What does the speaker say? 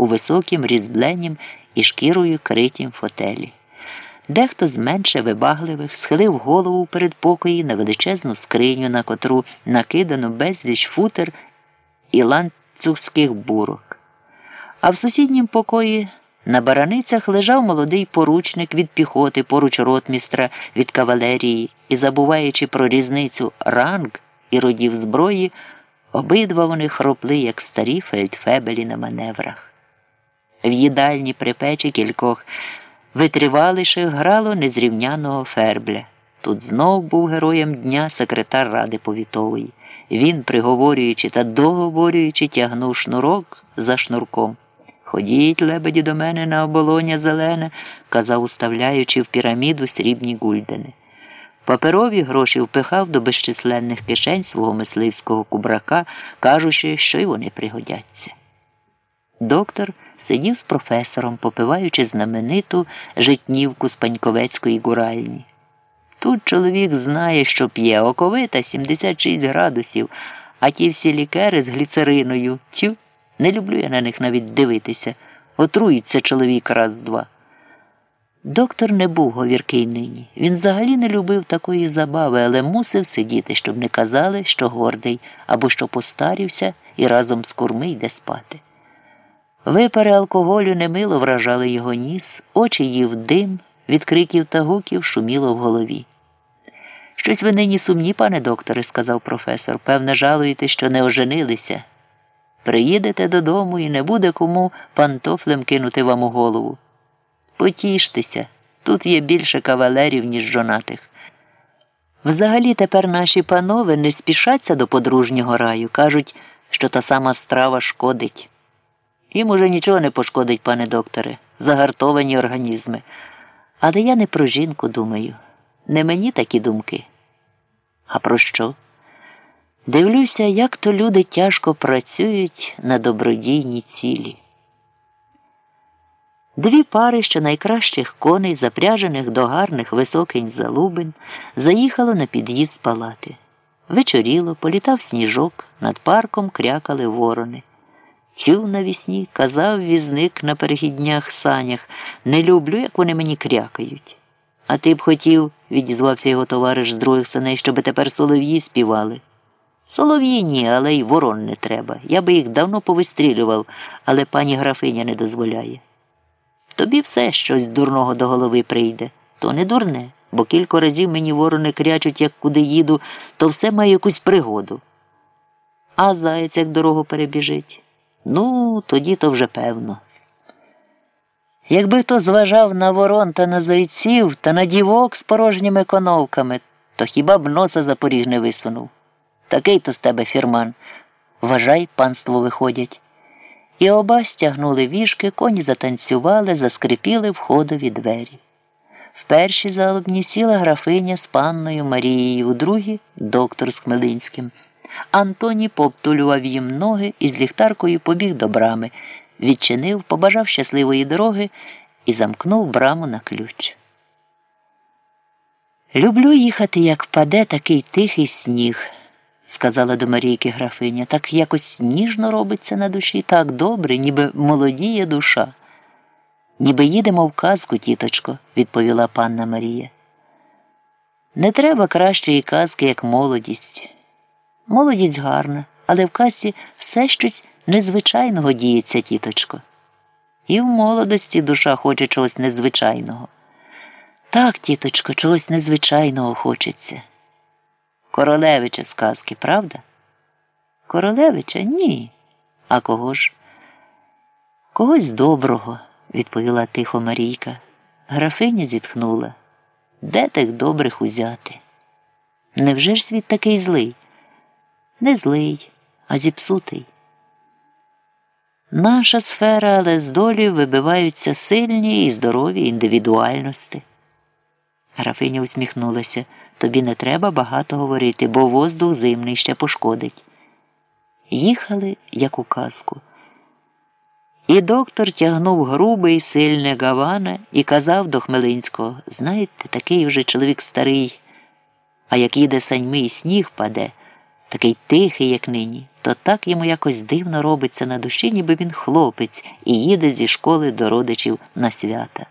у високім різдленім і шкірою критім фотелі. Дехто з менше вибагливих схилив голову перед покої на величезну скриню, на котру накидано безліч футер і ланцюгських бурок. А в сусіднім покої на бараницях лежав молодий поручник від піхоти, поруч ротмістра від кавалерії, і, забуваючи про різницю ранг і родів зброї, обидва вони хропли, як старі фельдфебелі на маневрах. В їдальні при печі кількох витриваліших грало незрівняного фербля. Тут знов був героєм дня секретар Ради повітової. Він, приговорюючи та договорюючи, тягнув шнурок за шнурком. Ходіть, лебеді, до мене на оболоня зелене, казав, уставляючи в піраміду срібні гульдени. Паперові гроші впихав до безчисленних кишень свого мисливського кубрака, кажучи, що й вони пригодяться. Доктор сидів з професором, попиваючи знамениту житнівку з паньковецької гуральні. Тут чоловік знає, що п'є оковита 76 градусів, а ті всі лікери з гліцериною. Тю, не люблю я на них навіть дивитися. Отруїться чоловік раз два. Доктор не був говіркий нині. Він взагалі не любив такої забави, але мусив сидіти, щоб не казали, що гордий, або що постарівся і разом з курми йде спати. Випари алкоголю немило вражали його ніс, очі їв дим, від криків та гуків шуміло в голові. Щось ви нині сумні, пане докторе, сказав професор. Певне, жалуєте, що не оженилися. Приїдете додому і не буде кому пантофлем кинути вам у голову. Потіштеся, тут є більше кавалерів, ніж жонатих. Взагалі тепер наші панове не спішаться до подружнього раю, кажуть, що та сама страва шкодить. Їм уже нічого не пошкодить, пане докторе, загартовані організми. Але я не про жінку думаю, не мені такі думки. А про що? Дивлюся, як то люди тяжко працюють на добродійні цілі. Дві пари що найкращих коней, запряжених до гарних високинь залубин, заїхало на під'їзд палати. Вечоріло, політав сніжок, над парком крякали ворони. Тю навісні казав візник на перехіднях санях не люблю, як вони мені крякають. А ти б хотів, відізвався його товариш з других саней, щоб тепер солов'ї співали. Солов'ї ні, але й ворон не треба. Я би їх давно повистрілював, але пані графиня не дозволяє. Тобі все щось дурного до голови прийде, то не дурне, бо кілька разів мені ворони крячуть, як куди їду, то все має якусь пригоду. А заяць як дорогу перебіжить. Ну, тоді то вже певно. Якби хто зважав на ворон та на зайців та на дівок з порожніми коновками, то хіба б носа за поріг не висунув. Такий то з тебе фірман. Вважай, панство виходять. І оба стягнули віжки, коні затанцювали, заскрипіли входові двері. В першій залобні сіла графиня з панною Марією, у другій доктор з Хмелинським. Антоні повтулював їм ноги і з ліхтаркою побіг до брами, відчинив, побажав щасливої дороги і замкнув браму на ключ. Люблю їхати, як паде такий тихий сніг сказала до Марійки графиня, так якось ніжно робиться на душі, так добре, ніби молодіє душа. Ніби їдемо в казку, тіточко, відповіла панна Марія. Не треба кращої казки, як молодість. Молодість гарна, але в казці все щось незвичайного діється, тіточко. І в молодості душа хоче чогось незвичайного. Так, тіточко, чогось незвичайного хочеться. Королевича сказки, правда? Королевича ні. А кого ж? Когось доброго, відповіла тихо Марійка. Графиня зітхнула. Де тих добрих узяти? Невже ж світ такий злий? Не злий, а зіпсутий. Наша сфера, але з долі вибиваються сильні і здорові індивідуальності. Графиня усміхнулася. Тобі не треба багато говорити, бо воздух зимний ще пошкодить. Їхали, як у казку. І доктор тягнув грубий, сильне гавана і казав до Хмелинського знаєте, такий вже чоловік старий, а як їде саньми і сніг паде, такий тихий, як нині, то так йому якось дивно робиться на душі, ніби він хлопець і їде зі школи до родичів на свята.